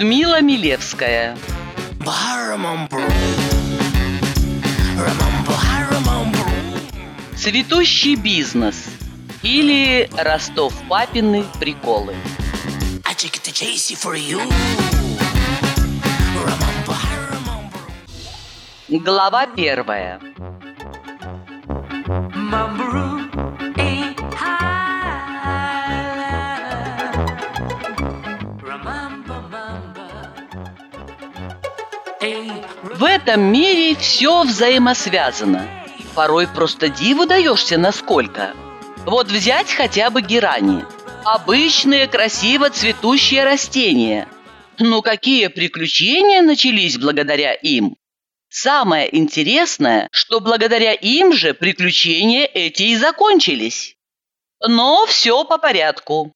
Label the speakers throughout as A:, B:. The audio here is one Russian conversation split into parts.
A: Людмила Милевская. Цветущий бизнес или Ростов папины приколы. Глава первая. В этом мире все взаимосвязано. Порой просто диву даешься насколько. Вот взять хотя бы герани. Обычные красиво цветущие растения. Ну какие приключения начались благодаря им? Самое интересное, что благодаря им же приключения эти и закончились. Но все по порядку.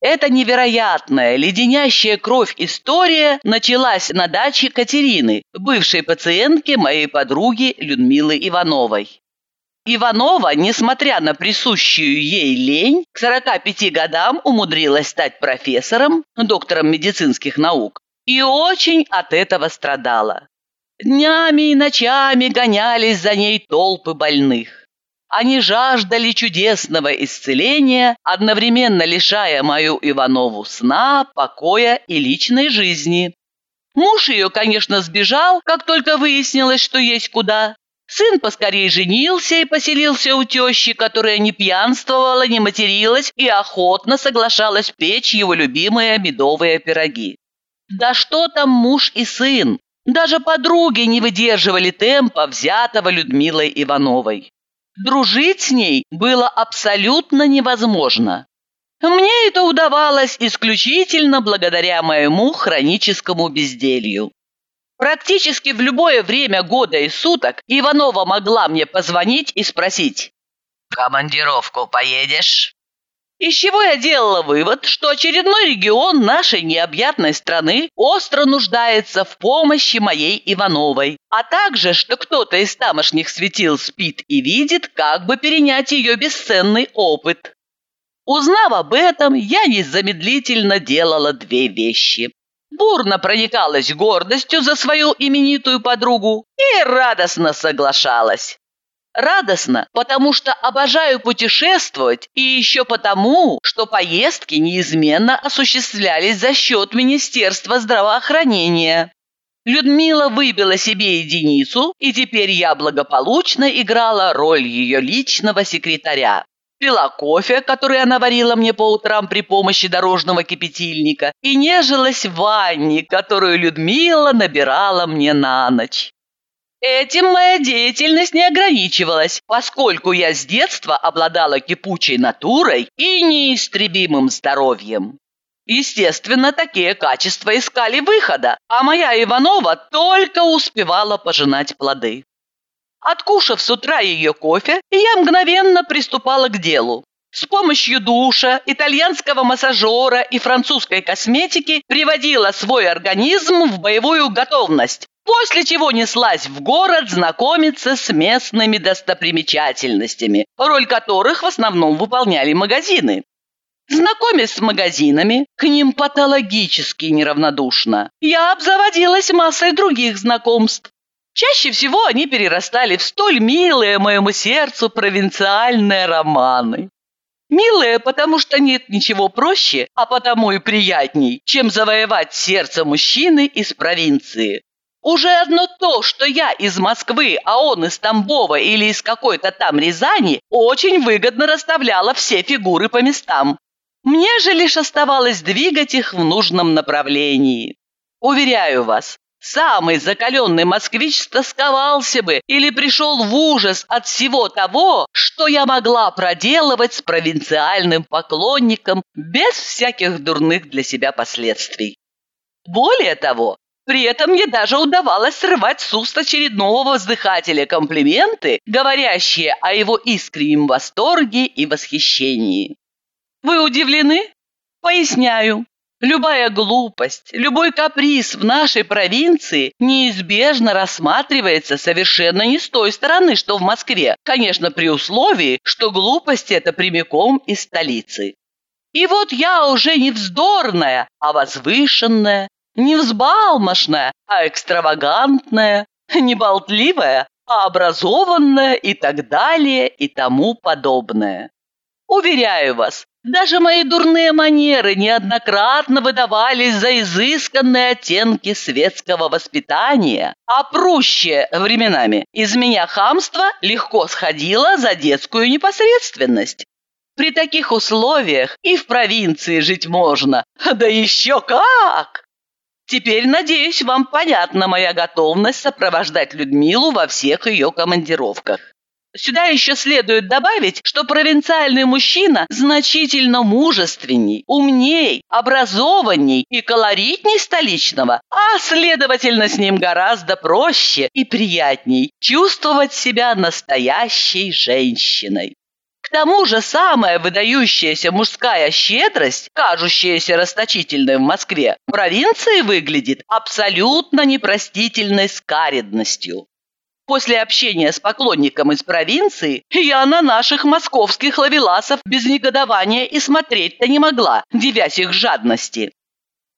A: Эта невероятная, леденящая кровь история началась на даче Катерины, бывшей пациентки моей подруги Людмилы Ивановой. Иванова, несмотря на присущую ей лень, к 45 годам умудрилась стать профессором, доктором медицинских наук, и очень от этого страдала. Днями и ночами гонялись за ней толпы больных. Они жаждали чудесного исцеления, одновременно лишая мою Иванову сна, покоя и личной жизни. Муж ее, конечно, сбежал, как только выяснилось, что есть куда. Сын поскорее женился и поселился у тещи, которая не пьянствовала, не материлась и охотно соглашалась печь его любимые медовые пироги. Да что там муж и сын? Даже подруги не выдерживали темпа, взятого Людмилой Ивановой. Дружить с ней было абсолютно невозможно. Мне это удавалось исключительно благодаря моему хроническому безделью. Практически в любое время года и суток Иванова могла мне позвонить и спросить «В командировку поедешь?» Из чего я делала вывод, что очередной регион нашей необъятной страны остро нуждается в помощи моей Ивановой, а также, что кто-то из тамошних светил спит и видит, как бы перенять ее бесценный опыт. Узнав об этом, я незамедлительно делала две вещи. Бурно проникалась гордостью за свою именитую подругу и радостно соглашалась. Радостно, потому что обожаю путешествовать, и еще потому, что поездки неизменно осуществлялись за счет Министерства здравоохранения. Людмила выбила себе единицу, и теперь я благополучно играла роль ее личного секретаря. Пила кофе, который она варила мне по утрам при помощи дорожного кипятильника, и нежилась в ванне, которую Людмила набирала мне на ночь. Этим моя деятельность не ограничивалась, поскольку я с детства обладала кипучей натурой и неистребимым здоровьем. Естественно, такие качества искали выхода, а моя Иванова только успевала пожинать плоды. Откушав с утра ее кофе, я мгновенно приступала к делу. С помощью душа, итальянского массажера и французской косметики приводила свой организм в боевую готовность, после чего неслась в город знакомиться с местными достопримечательностями, роль которых в основном выполняли магазины. Знакомясь с магазинами, к ним патологически неравнодушно, я обзаводилась массой других знакомств. Чаще всего они перерастали в столь милые моему сердцу провинциальные романы. Милые, потому что нет ничего проще, а потому и приятней, чем завоевать сердце мужчины из провинции. Уже одно то, что я из Москвы, а он из Тамбова или из какой-то там Рязани, очень выгодно расставляло все фигуры по местам. Мне же лишь оставалось двигать их в нужном направлении. Уверяю вас, самый закаленный москвич стосковался бы или пришел в ужас от всего того, что я могла проделывать с провинциальным поклонником без всяких дурных для себя последствий. Более того, при этом мне даже удавалось срывать с уст очередного воздыхателя комплименты, говорящие о его искреннем восторге и восхищении. Вы удивлены? Поясняю. Любая глупость, любой каприз в нашей провинции неизбежно рассматривается совершенно не с той стороны, что в Москве, конечно, при условии, что глупость это прямиком из столицы. И вот я уже не вздорная, а возвышенная, Не взбалмошная, а экстравагантная, не болтливая, а образованная и так далее и тому подобное. Уверяю вас, даже мои дурные манеры неоднократно выдавались за изысканные оттенки светского воспитания, а прущее временами из меня хамство легко сходило за детскую непосредственность. При таких условиях и в провинции жить можно, да еще как! Теперь, надеюсь, вам понятна моя готовность сопровождать Людмилу во всех ее командировках. Сюда еще следует добавить, что провинциальный мужчина значительно мужественней, умней, образованней и колоритней столичного, а, следовательно, с ним гораздо проще и приятней чувствовать себя настоящей женщиной. К тому же самая выдающаяся мужская щедрость, кажущаяся расточительной в Москве, в провинции выглядит абсолютно непростительной скаредностью. После общения с поклонником из провинции я на наших московских лавеласов без негодования и смотреть-то не могла, девясь их жадности.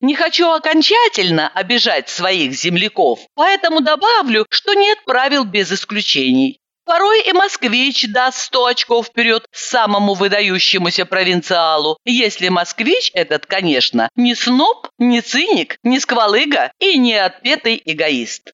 A: Не хочу окончательно обижать своих земляков, поэтому добавлю, что нет правил без исключений. Порой и москвич даст сто очков вперед самому выдающемуся провинциалу, если москвич этот, конечно, не сноб, не циник, не сквалыга и не отпетый эгоист.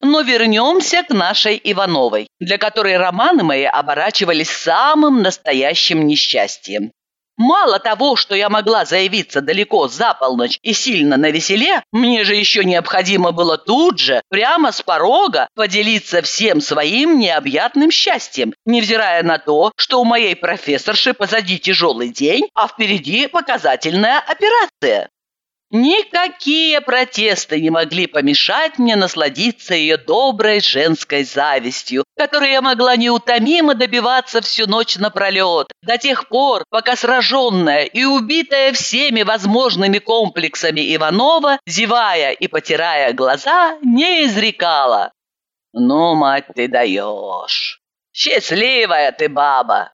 A: Но вернемся к нашей Ивановой, для которой романы мои оборачивались самым настоящим несчастьем. Мало того, что я могла заявиться далеко за полночь и сильно на веселе, мне же еще необходимо было тут же, прямо с порога, поделиться всем своим необъятным счастьем, невзирая на то, что у моей профессорши позади тяжелый день, а впереди показательная операция. Никакие протесты не могли помешать мне насладиться ее доброй женской завистью, которой я могла неутомимо добиваться всю ночь напролет, до тех пор, пока сраженная и убитая всеми возможными комплексами Иванова, зевая и потирая глаза, не изрекала. «Ну, мать, ты даешь! Счастливая ты баба!»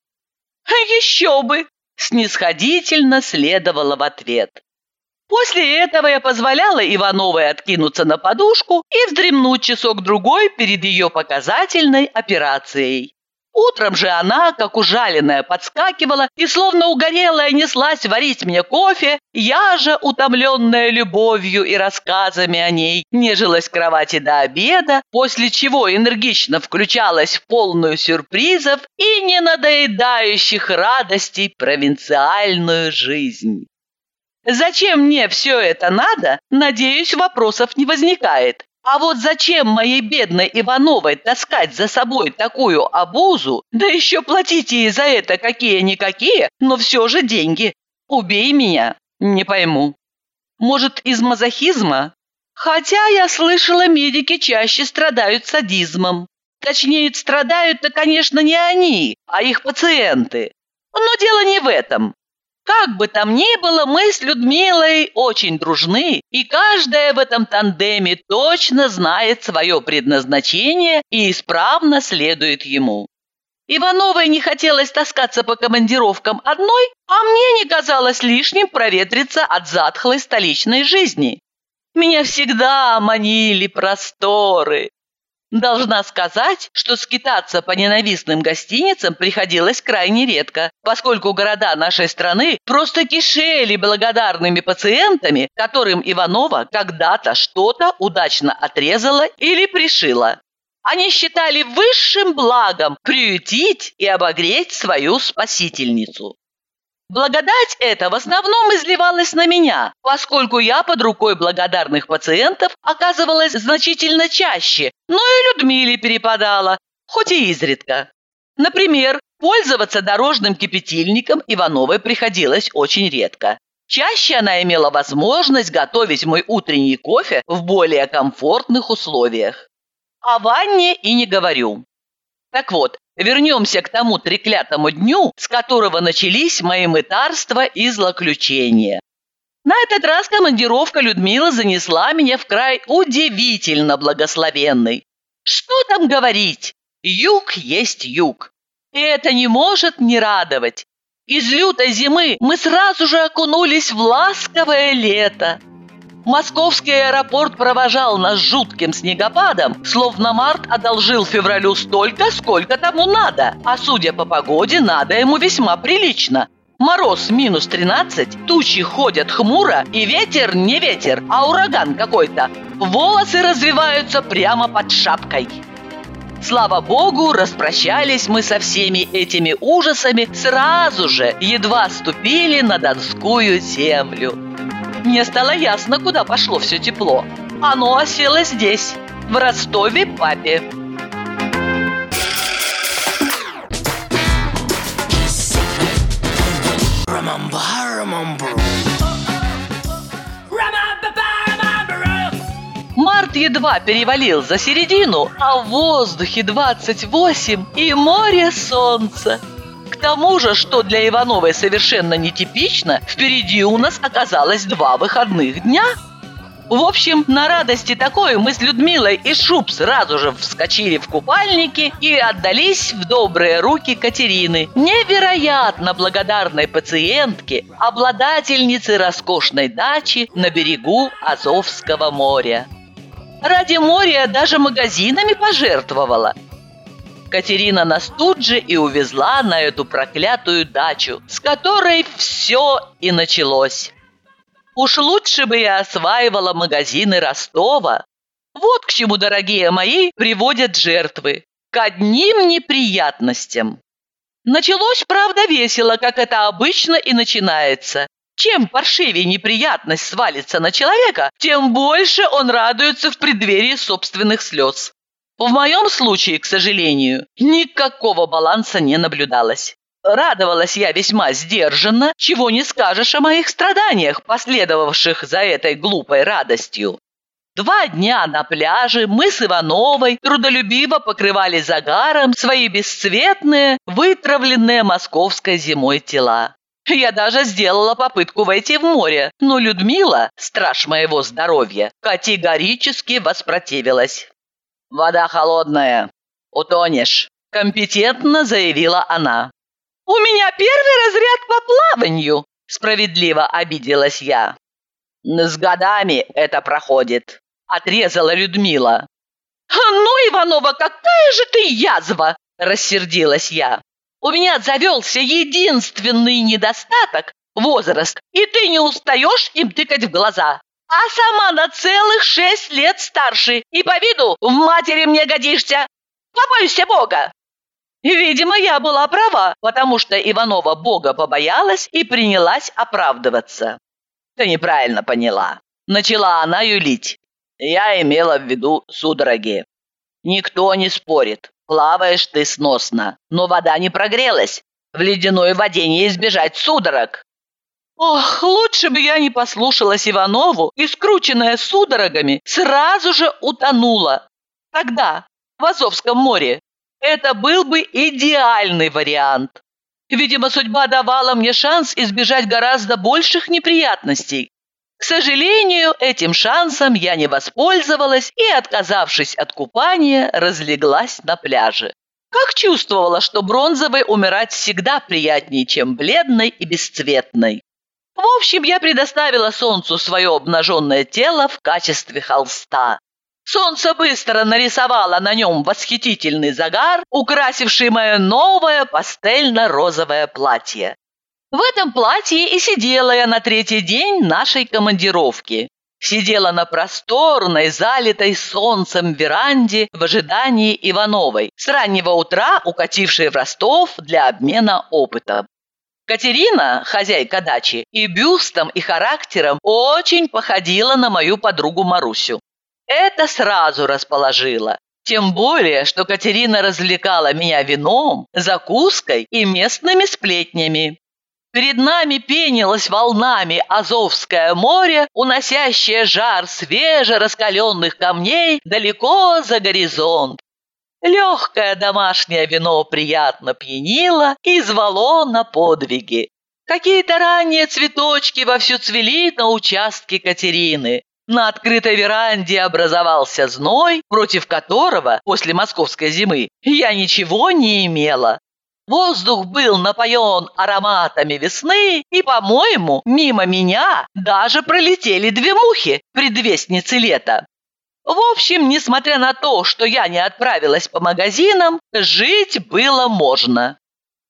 A: «А еще бы!» – снисходительно следовала в ответ. После этого я позволяла Ивановой откинуться на подушку и вздремнуть часок-другой перед ее показательной операцией. Утром же она, как ужаленная, подскакивала и, словно угорелая, неслась варить мне кофе. Я же, утомленная любовью и рассказами о ней, нежилась в кровати до обеда, после чего энергично включалась в полную сюрпризов и ненадоедающих радостей провинциальную жизнь. Зачем мне все это надо, надеюсь, вопросов не возникает. А вот зачем моей бедной Ивановой таскать за собой такую обузу, да еще платить ей за это какие-никакие, но все же деньги? Убей меня, не пойму. Может, из мазохизма? Хотя я слышала, медики чаще страдают садизмом. Точнее, страдают-то, конечно, не они, а их пациенты. Но дело не в этом. Как бы там ни было, мы с Людмилой очень дружны, и каждая в этом тандеме точно знает свое предназначение и исправно следует ему. Ивановой не хотелось таскаться по командировкам одной, а мне не казалось лишним проветриться от затхлой столичной жизни. Меня всегда манили просторы, Должна сказать, что скитаться по ненавистным гостиницам приходилось крайне редко, поскольку города нашей страны просто кишели благодарными пациентами, которым Иванова когда-то что-то удачно отрезала или пришила. Они считали высшим благом приютить и обогреть свою спасительницу. Благодать эта в основном изливалась на меня, поскольку я под рукой благодарных пациентов оказывалась значительно чаще, но и Людмиле перепадала, хоть и изредка. Например, пользоваться дорожным кипятильником Ивановой приходилось очень редко. Чаще она имела возможность готовить мой утренний кофе в более комфортных условиях. О ванне и не говорю. Так вот, Вернемся к тому треклятому дню, с которого начались мои мытарства и злоключения. На этот раз командировка Людмила занесла меня в край удивительно благословенный. Что там говорить? Юг есть юг. И это не может не радовать. Из лютой зимы мы сразу же окунулись в ласковое лето. Московский аэропорт провожал нас жутким снегопадом, словно март одолжил февралю столько, сколько тому надо. А судя по погоде, надо ему весьма прилично. Мороз минус 13, тучи ходят хмуро, и ветер не ветер, а ураган какой-то. Волосы развиваются прямо под шапкой. Слава богу, распрощались мы со всеми этими ужасами сразу же, едва ступили на Донскую землю. Мне стало ясно, куда пошло все тепло. Оно осело здесь, в Ростове-Папе. Март едва перевалил за середину, а в воздухе 28 и море солнца тому же, что для Ивановой совершенно нетипично, впереди у нас оказалось два выходных дня. В общем, на радости такой мы с Людмилой и Шуб сразу же вскочили в купальники и отдались в добрые руки Катерины, невероятно благодарной пациентке, обладательнице роскошной дачи на берегу Азовского моря. Ради моря даже магазинами пожертвовала – Катерина нас тут же и увезла на эту проклятую дачу, с которой все и началось. Уж лучше бы я осваивала магазины Ростова. Вот к чему, дорогие мои, приводят жертвы. К одним неприятностям. Началось, правда, весело, как это обычно и начинается. Чем паршивее неприятность свалится на человека, тем больше он радуется в преддверии собственных слез. В моем случае, к сожалению, никакого баланса не наблюдалось. Радовалась я весьма сдержанно, чего не скажешь о моих страданиях, последовавших за этой глупой радостью. Два дня на пляже мы с Ивановой трудолюбиво покрывали загаром свои бесцветные, вытравленные московской зимой тела. Я даже сделала попытку войти в море, но Людмила, страж моего здоровья, категорически воспротивилась. «Вода холодная. Утонешь», – компетентно заявила она. «У меня первый разряд по плаванию», – справедливо обиделась я. «С годами это проходит», – отрезала Людмила. «Ну, Иванова, какая же ты язва!» – рассердилась я. «У меня завелся единственный недостаток – возраст, и ты не устаешь им тыкать в глаза а сама на целых шесть лет старше, и по виду в матери мне годишься. Побойся Бога!» Видимо, я была права, потому что Иванова Бога побоялась и принялась оправдываться. «Ты неправильно поняла». Начала она юлить. Я имела в виду судороги. Никто не спорит, плаваешь ты сносно, но вода не прогрелась. В ледяной воде не избежать судорог. Ох, лучше бы я не послушалась Иванову и, скрученная судорогами, сразу же утонула. Тогда, в Азовском море, это был бы идеальный вариант. Видимо, судьба давала мне шанс избежать гораздо больших неприятностей. К сожалению, этим шансом я не воспользовалась и, отказавшись от купания, разлеглась на пляже. Как чувствовала, что бронзовой умирать всегда приятнее, чем бледной и бесцветной. В общем, я предоставила солнцу свое обнаженное тело в качестве холста. Солнце быстро нарисовало на нем восхитительный загар, украсивший мое новое пастельно-розовое платье. В этом платье и сидела я на третий день нашей командировки. Сидела на просторной, залитой солнцем веранде в ожидании Ивановой, с раннего утра укатившей в Ростов для обмена опытом. Катерина, хозяйка дачи, и бюстом, и характером очень походила на мою подругу Марусю. Это сразу расположило. Тем более, что Катерина развлекала меня вином, закуской и местными сплетнями. Перед нами пенилось волнами Азовское море, уносящее жар свежераскаленных камней далеко за горизонт. Легкое домашнее вино приятно пьянило и звало на подвиги. Какие-то ранние цветочки вовсю цвели на участке Катерины. На открытой веранде образовался зной, против которого после московской зимы я ничего не имела. Воздух был напоен ароматами весны, и, по-моему, мимо меня даже пролетели две мухи, предвестницы лета. В общем, несмотря на то, что я не отправилась по магазинам, жить было можно.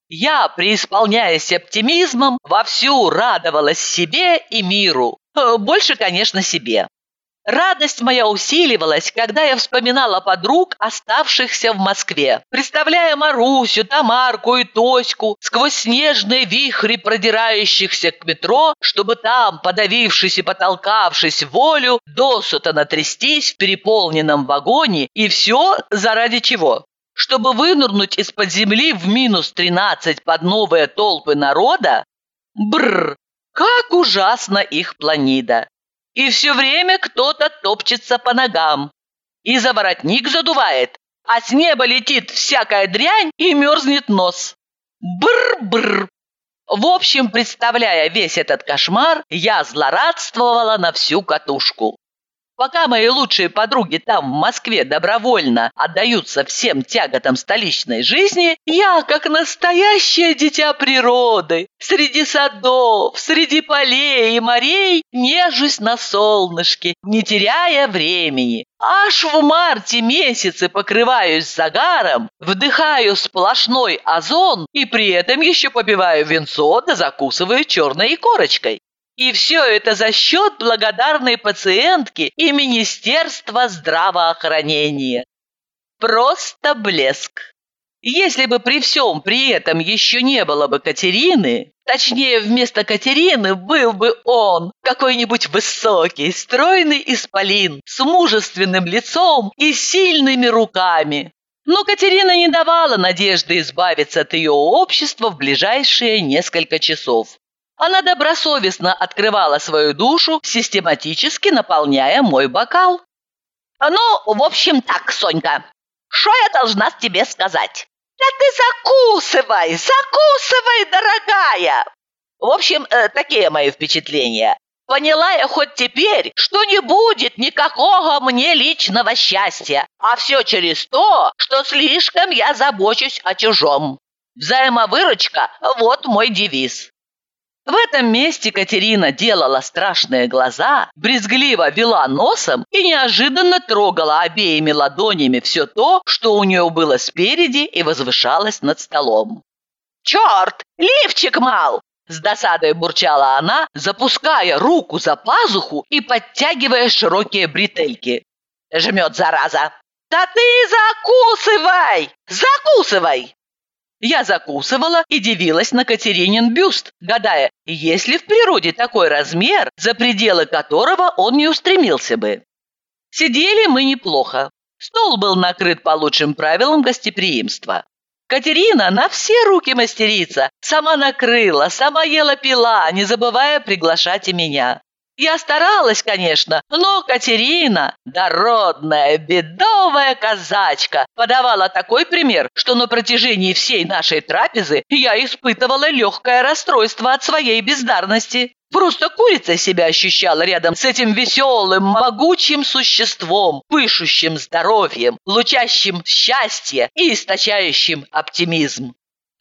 A: Я, преисполняясь оптимизмом, вовсю радовалась себе и миру. Э, больше, конечно, себе. Радость моя усиливалась, когда я вспоминала подруг, оставшихся в Москве, представляя Марусю, Тамарку и Тоську сквозь снежные вихри, продирающихся к метро, чтобы там, подавившись и потолкавшись волю, досута натрястись в переполненном вагоне, и все заради чего? Чтобы вынырнуть из-под земли в минус 13 под новые толпы народа? Бррр! Как ужасно их планида! И все время кто-то топчется по ногам. И за воротник задувает, а с неба летит всякая дрянь и мерзнет нос. Бр-бр. В общем, представляя весь этот кошмар, я злорадствовала на всю катушку. Пока мои лучшие подруги там, в Москве, добровольно отдаются всем тяготам столичной жизни, я, как настоящее дитя природы, среди садов, среди полей и морей, нежусь на солнышке, не теряя времени. Аж в марте месяце покрываюсь загаром, вдыхаю сплошной озон и при этом еще попиваю венцо да закусываю черной корочкой. И все это за счет благодарной пациентки и Министерства здравоохранения. Просто блеск. Если бы при всем при этом еще не было бы Катерины, точнее, вместо Катерины был бы он, какой-нибудь высокий, стройный исполин, с мужественным лицом и сильными руками. Но Катерина не давала надежды избавиться от ее общества в ближайшие несколько часов. Она добросовестно открывала свою душу, систематически наполняя мой бокал. «Ну, в общем так, Сонька, что я должна тебе сказать?» «Да ты закусывай, закусывай, дорогая!» В общем, э, такие мои впечатления. Поняла я хоть теперь, что не будет никакого мне личного счастья, а все через то, что слишком я забочусь о чужом. Взаимовыручка – вот мой девиз. В этом месте Катерина делала страшные глаза, брезгливо вела носом и неожиданно трогала обеими ладонями все то, что у нее было спереди и возвышалось над столом. «Черт! Лифчик мал!» С досадой бурчала она, запуская руку за пазуху и подтягивая широкие бретельки. Жмет, зараза. «Да ты закусывай! Закусывай!» Я закусывала и дивилась на Катеринин бюст, гадая, есть ли в природе такой размер, за пределы которого он не устремился бы. Сидели мы неплохо. Стол был накрыт по лучшим правилам гостеприимства. Катерина на все руки мастерица, сама накрыла, сама ела пила, не забывая приглашать и меня. Я старалась, конечно, но Катерина, дородная, бедовая казачка, подавала такой пример, что на протяжении всей нашей трапезы я испытывала легкое расстройство от своей бездарности. Просто курица себя ощущала рядом с этим веселым, могучим существом, пышущим здоровьем, лучащим счастье и источающим оптимизм.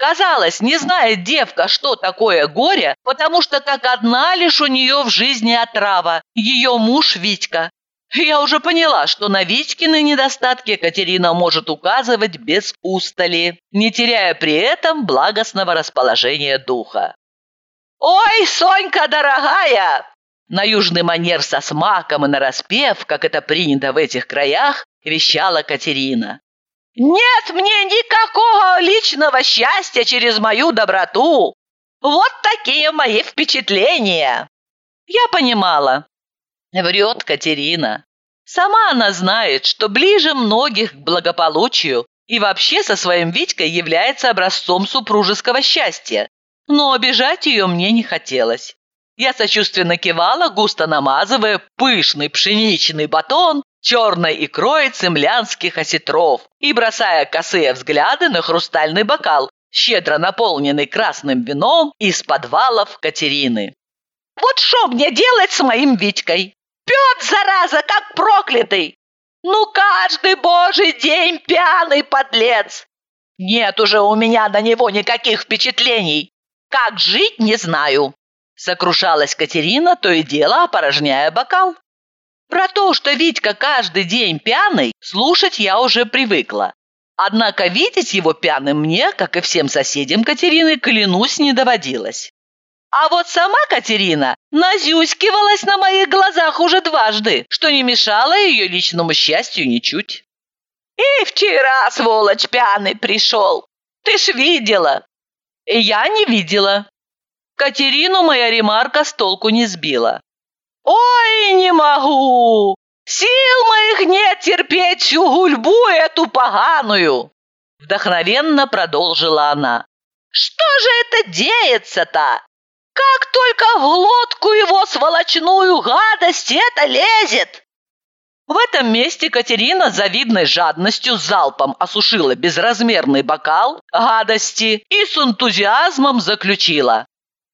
A: Казалось, не знает девка, что такое горе, потому что как одна лишь у нее в жизни отрава – ее муж Витька. Я уже поняла, что на Витькины недостатки Катерина может указывать без устали, не теряя при этом благостного расположения духа. «Ой, Сонька дорогая!» На южный манер со смаком и нараспев, как это принято в этих краях, вещала Катерина. Нет мне никакого личного счастья через мою доброту. Вот такие мои впечатления. Я понимала. Врет Катерина. Сама она знает, что ближе многих к благополучию и вообще со своим Витькой является образцом супружеского счастья. Но обижать ее мне не хотелось. Я сочувственно кивала, густо намазывая пышный пшеничный батон черной икрой цемлянских осетров и бросая косые взгляды на хрустальный бокал, щедро наполненный красным вином из подвалов Катерины. «Вот что мне делать с моим Витькой? Пьет, зараза, как проклятый! Ну, каждый божий день пьяный подлец! Нет уже у меня на него никаких впечатлений. Как жить, не знаю. Сокрушалась Катерина, то и дело опорожняя бокал. Про то, что Витька каждый день пьяный, слушать я уже привыкла. Однако видеть его пьяным мне, как и всем соседям Катерины, клянусь, не доводилось. А вот сама Катерина назюськивалась на моих глазах уже дважды, что не мешало ее личному счастью ничуть. «И вчера, сволочь, пьяный пришел. Ты ж видела!» «Я не видела». Катерину моя ремарка с толку не сбила. «Ой, не могу! Сил моих нет терпеть всю гульбу эту поганую!» Вдохновенно продолжила она. «Что же это деется-то? Как только в глотку его сволочную гадость это лезет!» В этом месте Катерина завидной жадностью залпом осушила безразмерный бокал гадости и с энтузиазмом заключила.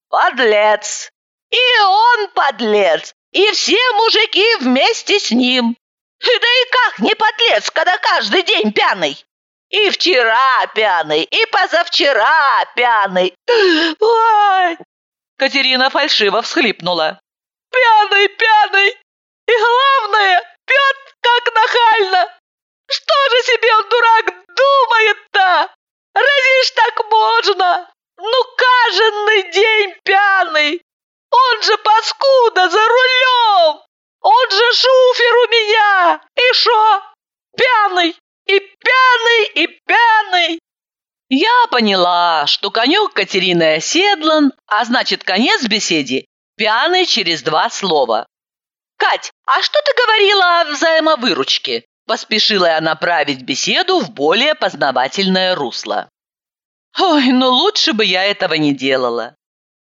A: «Подлец! И он подлец! И все мужики вместе с ним! Да и как не подлец, когда каждый день пьяный? И вчера пьяный, и позавчера пьяный! Ой!» Катерина фальшиво всхлипнула. «Пьяный, пьяный! И главное, пьет как нахально! Что же себе он, дурак, думает-то? Разве ж так можно? Ну, каждый день пьяный! Он же паскуда за рулем! Он же шуфер у меня! И шо? Пьяный! И пьяный, и пьяный! Я поняла, что конек Катерины оседлан, а значит, конец беседе пьяный через два слова. «Кать, а что ты говорила о взаимовыручке?» Поспешила я направить беседу в более познавательное русло. Ой, ну лучше бы я этого не делала.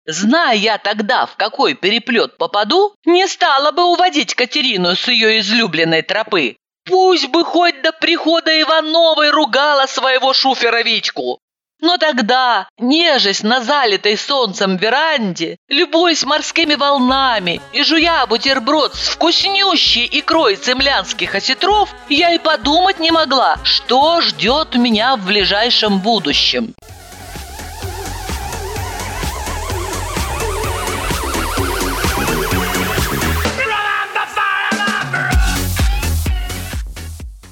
A: Зная я тогда, в какой переплет попаду, не стала бы уводить Катерину с ее излюбленной тропы. Пусть бы хоть до прихода Ивановой ругала своего шуфера Витьку. Но тогда, нежесть на залитой солнцем веранде, любуясь морскими волнами и жуя бутерброд с вкуснющей икрой цемлянских осетров, я и подумать не могла, что ждет меня в ближайшем будущем.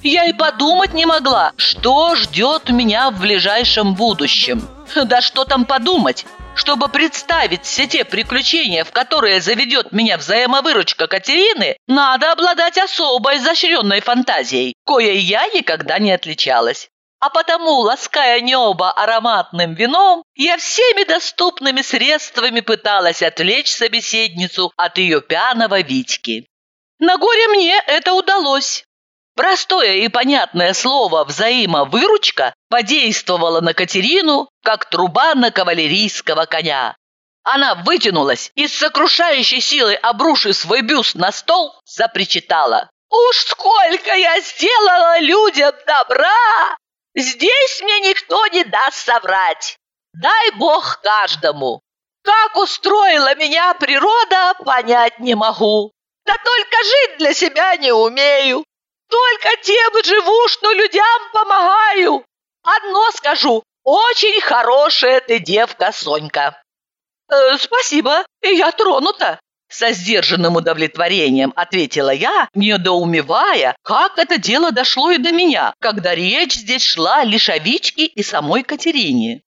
A: Я и подумать не могла, что ждет меня в ближайшем будущем. Да что там подумать? Чтобы представить все те приключения, в которые заведет меня взаимовыручка Катерины, надо обладать особой изощренной фантазией, коей я никогда не отличалась. А потому, лаская небо ароматным вином, я всеми доступными средствами пыталась отвлечь собеседницу от ее пьяного Витьки. На горе мне это удалось. Простое и понятное слово «взаимовыручка» подействовало на Катерину, как труба на кавалерийского коня. Она вытянулась и с сокрушающей силой, обрушив свой бюст на стол, запричитала. «Уж сколько я сделала людям добра! Здесь мне никто не даст соврать! Дай бог каждому! Как устроила меня природа, понять не могу! Да только жить для себя не умею! Только тем живу, что людям помогаю. Одно скажу, очень хорошая ты девка, Сонька. Э, спасибо, я тронута. Со сдержанным удовлетворением ответила я, недоумевая, как это дело дошло и до меня, когда речь здесь шла лишь о Вичке и самой Катерине.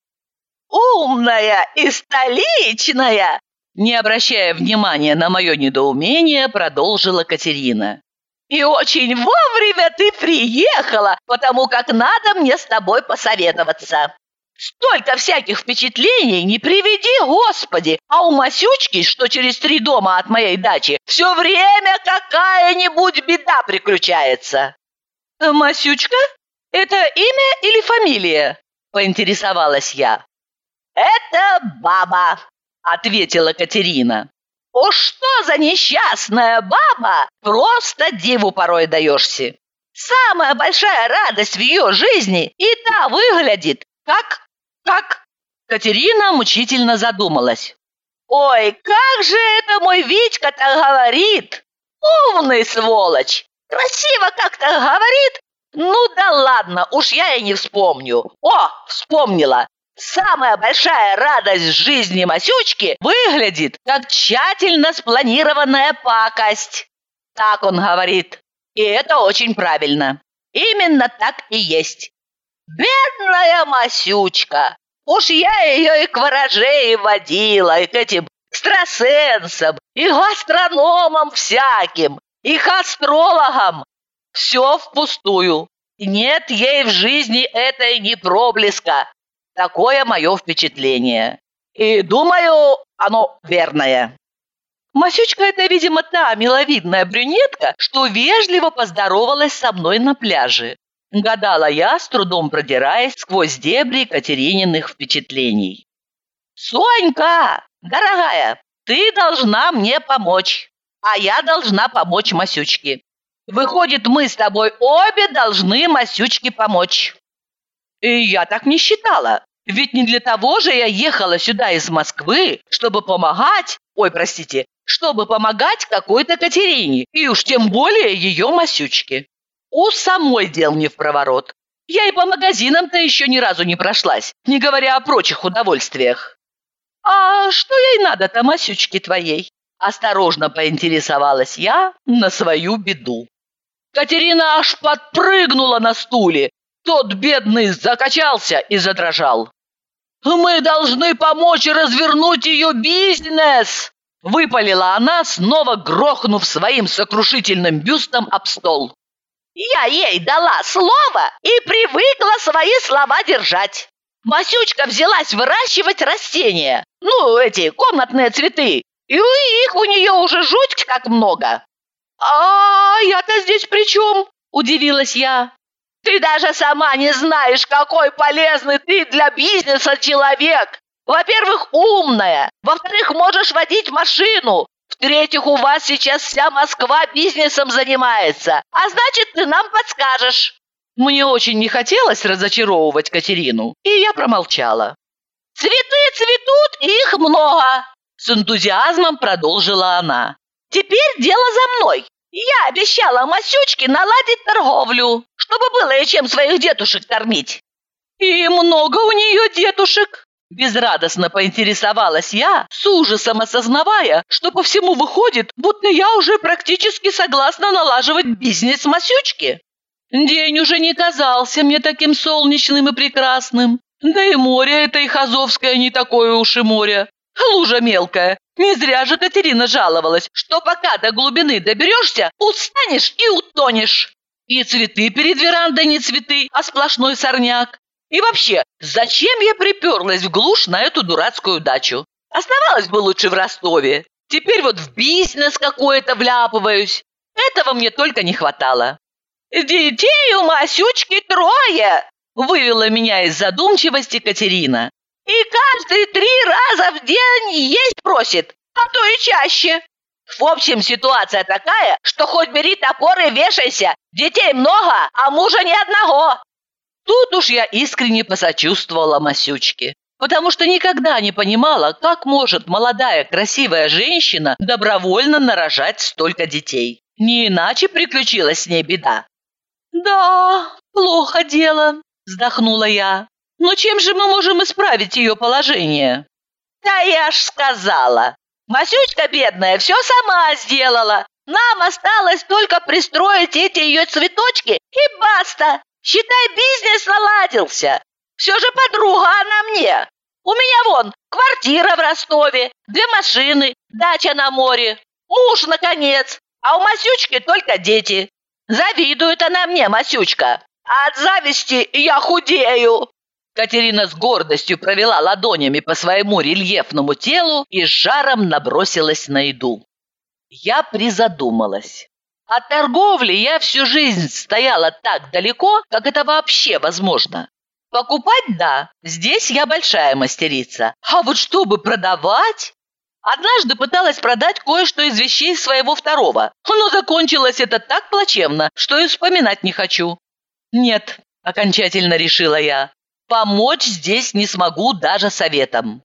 A: «Умная и столичная!» Не обращая внимания на мое недоумение, продолжила Катерина. И очень вовремя ты приехала, потому как надо мне с тобой посоветоваться. Столько всяких впечатлений не приведи, Господи! А у Масючки, что через три дома от моей дачи, все время какая-нибудь беда приключается. Масючка? Это имя или фамилия? Поинтересовалась я. Это баба, ответила Катерина. О, что за несчастная баба! Просто диву порой даешься. Самая большая радость в ее жизни и та выглядит, как... как... Катерина мучительно задумалась. «Ой, как же это мой Витька-то говорит! Умный сволочь! Красиво как-то говорит,
B: Ну да ладно, уж я и не вспомню. О, вспомнила. Самая большая радость жизни Масючки выглядит как тщательно спланированная пакость. Так он говорит. И это очень правильно. Именно так и есть. Бедная Масючка. Уж я ее и к ворожее водила, и к этим экстрасенсам, и гастрономам всяким, и к астрологам. Все впустую. Нет ей в жизни этой ни проблеска. Такое мое впечатление. И думаю, оно верное.
A: Масючка – это, видимо, та миловидная брюнетка, что вежливо поздоровалась со мной на пляже. Гадала я, с трудом продираясь сквозь дебри Катерининых впечатлений.
B: «Сонька, дорогая, ты должна мне помочь, а я должна помочь Масючке. Выходит, мы с тобой обе должны Масючке помочь».
A: И я так не считала. Ведь не для того же я ехала сюда из Москвы, чтобы помогать, ой, простите, чтобы помогать какой-то Катерине, и уж тем более ее Масючке. У самой дел не в проворот. Я и по магазинам-то еще ни разу не прошлась, не говоря о прочих удовольствиях. А что ей надо-то, Масючке твоей? Осторожно поинтересовалась я на свою беду. Катерина аж подпрыгнула на стуле. Тот бедный закачался и задрожал. «Мы должны помочь развернуть ее бизнес!» Выпалила она, снова грохнув своим сокрушительным бюстом об стол.
B: Я ей дала слово и привыкла свои слова держать. Масючка взялась выращивать растения, ну, эти комнатные цветы, и их у нее уже жуть как много.
A: «А я-то здесь при чем?» – удивилась я.
B: «Ты даже сама не знаешь, какой полезный ты для бизнеса человек. Во-первых, умная. Во-вторых, можешь водить машину. В-третьих, у вас сейчас вся Москва бизнесом занимается, а значит, ты нам подскажешь».
A: Мне очень не хотелось разочаровывать Катерину, и я промолчала.
B: «Цветы цветут, их много!» С энтузиазмом продолжила она. «Теперь дело за мной. Я обещала Масючке наладить торговлю, чтобы было и чем своих дедушек кормить».
A: «И много у нее дедушек?» Безрадостно поинтересовалась я, с ужасом осознавая, что по всему выходит, будто я уже практически согласна налаживать бизнес Масючки. День уже не казался мне таким солнечным и прекрасным. Да и море это их Азовское не такое уж и море. Лужа мелкая. Не зря же Катерина жаловалась, что пока до глубины доберешься, устанешь и утонешь. И цветы перед верандой не цветы, а сплошной сорняк. И вообще, зачем я приперлась в глушь на эту дурацкую дачу? Оставалась бы лучше в Ростове. Теперь вот в бизнес какой-то вляпываюсь. Этого мне только не хватало.
B: «Детей у Масючки трое!» Вывела меня из задумчивости Катерина. «И каждые три раза в день есть просит, а то и чаще. В общем, ситуация такая, что хоть бери топор и вешайся. Детей много, а мужа ни одного.
A: Тут уж я искренне посочувствовала Масючке, потому что никогда не понимала, как может молодая красивая женщина добровольно нарожать столько детей. Не иначе приключилась с ней беда. «Да, плохо дело», – вздохнула я. «Но чем же мы можем исправить ее положение?»
B: «Да я ж сказала! Масючка бедная все сама сделала. Нам осталось только пристроить эти ее цветочки и баста. Считай, бизнес наладился. Все же подруга она мне. У меня вон квартира в Ростове, две машины, дача на море, муж, наконец, а у Масючки только дети. Завидует она мне, Масючка. От зависти я худею.
A: Катерина с гордостью провела ладонями по своему рельефному телу и с жаром набросилась на еду. Я призадумалась. От торговли я всю жизнь стояла так далеко, как это вообще возможно. Покупать – да, здесь я большая мастерица. А вот чтобы продавать... Однажды пыталась продать кое-что из вещей своего второго, но закончилось это так плачевно, что и вспоминать не хочу. Нет, окончательно решила я, помочь здесь не смогу даже советом.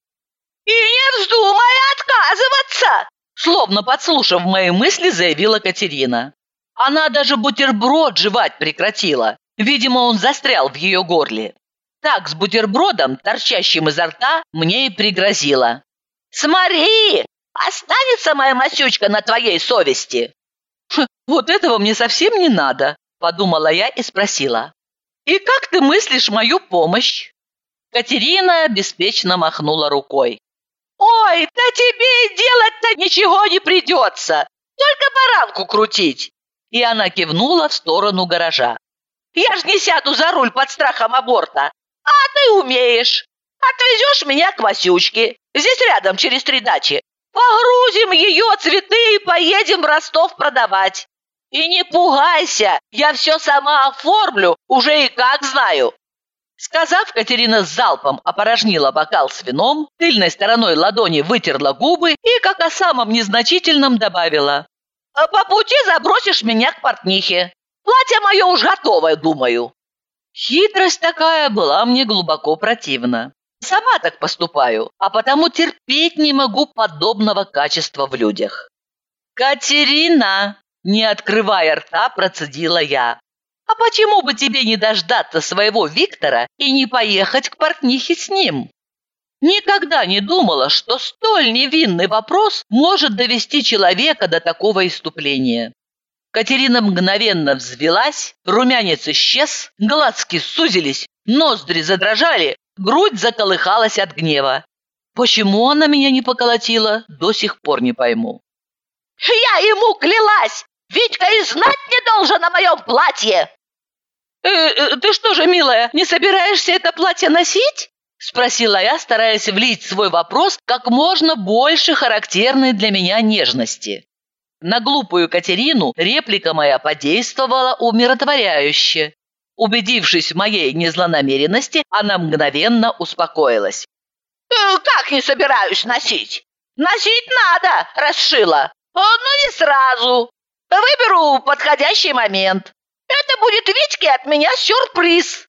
B: «И не вздумай отказываться!»
A: Словно подслушав мои мысли, заявила Катерина. Она даже бутерброд жевать прекратила. Видимо, он застрял в ее горле. Так, с бутербродом, торчащим изо рта, мне и пригрозила.
B: «Смотри, останется моя Масючка на твоей совести!»
A: Хм, «Вот этого мне совсем не надо», – подумала я и спросила. «И как ты мыслишь мою помощь?» Катерина беспечно махнула рукой.
B: «Ой, да тебе и делать-то ничего не придется! Только баранку крутить!»
A: И она кивнула в сторону гаража.
B: «Я ж не сяду за руль под страхом аборта, а ты умеешь! Отвезешь меня к Васючке, здесь рядом, через три дачи. Погрузим ее цветы и поедем в Ростов продавать. И не пугайся, я все сама оформлю, уже и как знаю.
A: Сказав, Катерина с залпом опорожнила бокал с вином, тыльной стороной ладони вытерла губы и, как о самом незначительном, добавила.
B: «А «По пути забросишь меня к портнихе. Платье мое уж готовое, думаю».
A: Хитрость такая была мне глубоко противна. Сама так поступаю, а потому терпеть не могу подобного качества в людях. «Катерина!» – не открывая рта, процедила я. А почему бы тебе не дождаться своего Виктора и не поехать к портнихе с ним? Никогда не думала, что столь невинный вопрос может довести человека до такого иступления. Катерина мгновенно взвелась, румянец исчез, глазки сузились, ноздри задрожали, грудь заколыхалась от гнева. Почему она меня не поколотила, до сих пор не пойму.
B: «Я ему клялась! Витька и знать не должен о моем платье!»
A: «Э, э, «Ты что же, милая, не собираешься это платье носить?» Спросила я, стараясь влить в свой вопрос как можно больше характерной для меня нежности. На глупую Катерину реплика моя подействовала умиротворяюще. Убедившись в моей незлонамеренности, она мгновенно успокоилась.
B: «Э, «Как не собираюсь носить? Носить надо, расшила. Но не сразу. Выберу подходящий момент. Это будет Витьке от меня сюрприз.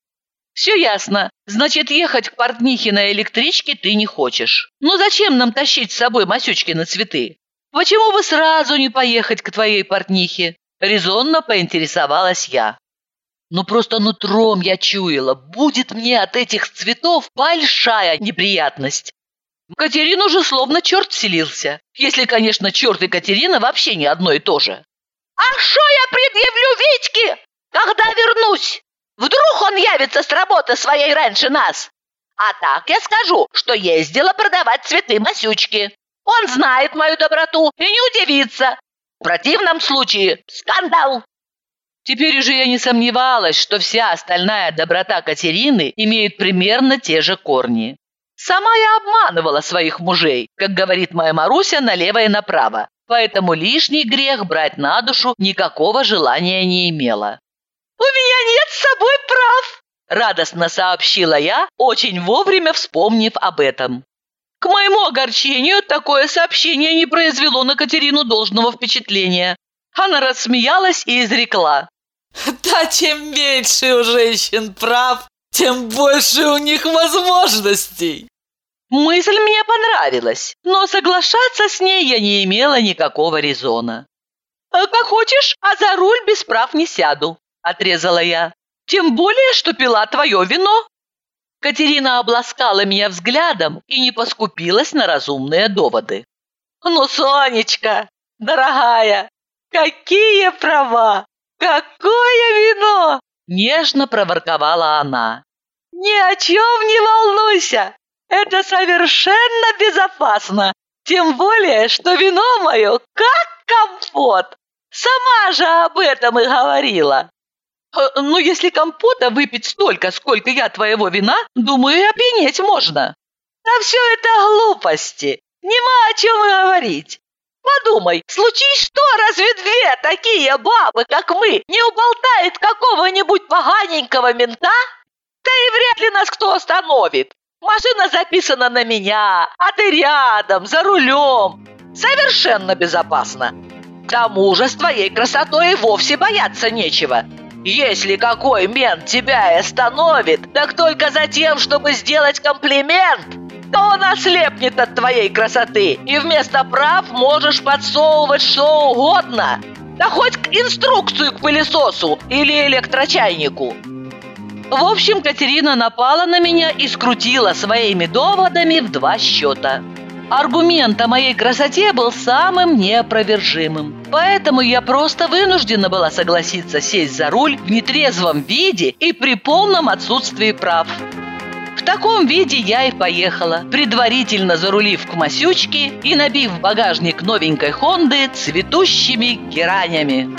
A: Все ясно. Значит, ехать к портнихе на электричке ты не хочешь. Ну зачем нам тащить с собой Масючки на цветы? Почему бы сразу не поехать к твоей портнихе? Резонно поинтересовалась я. Ну просто нутром я чуяла, будет мне от этих цветов большая неприятность. Катерину же словно черт вселился. Если, конечно, черт и Катерина вообще не одно и то же.
B: «А что я предъявлю Витьке, когда вернусь? Вдруг он явится с работы своей раньше нас? А так я скажу, что ездила продавать цветы Масючки. Он знает мою доброту и не удивится. В противном случае скандал».
A: Теперь уже я не сомневалась, что вся остальная доброта Катерины имеет примерно те же корни. Сама я обманывала своих мужей, как говорит моя Маруся, налево и направо поэтому лишний грех брать на душу никакого желания не имела.
B: «У меня нет с собой прав!»
A: – радостно сообщила я, очень вовремя вспомнив об этом. К моему огорчению, такое сообщение не произвело на Катерину должного впечатления. Она рассмеялась и изрекла.
C: «Да чем меньше у женщин прав, тем больше у них возможностей!»
A: Мысль мне понравилась, но соглашаться с ней я не имела никакого резона. «А «Как хочешь, а за руль без прав не сяду», – отрезала я. «Тем более, что пила твое вино». Катерина обласкала меня взглядом и не поскупилась на разумные доводы. «Ну, Сонечка, дорогая, какие права! Какое вино!» – нежно проворковала она. «Ни о чем не волнуйся, это совершенно безопасно. Тем более, что вино мое как компот. Сама же об этом и говорила. Э, ну, если компота выпить столько, сколько я твоего вина, думаю, и опьянеть можно. А все это глупости. Нема о чем и говорить. Подумай, случись что, разве две такие бабы, как мы, не уболтает какого-нибудь поганенького мента? Да и вряд ли нас кто остановит. Машина записана на меня, а ты рядом, за рулем. Совершенно безопасно. К тому же с твоей красотой и вовсе бояться нечего. Если какой мент тебя остановит, так только за тем, чтобы сделать комплимент, то он ослепнет от твоей красоты, и вместо прав можешь подсовывать что угодно. Да хоть инструкцию к пылесосу или электрочайнику. В общем, Катерина напала на меня и скрутила своими доводами в два счета. Аргумент о моей красоте был самым неопровержимым. Поэтому я просто вынуждена была согласиться сесть за руль в нетрезвом виде и при полном отсутствии прав. В таком виде я и поехала, предварительно зарулив к Масючке и набив багажник новенькой Хонды цветущими геранями.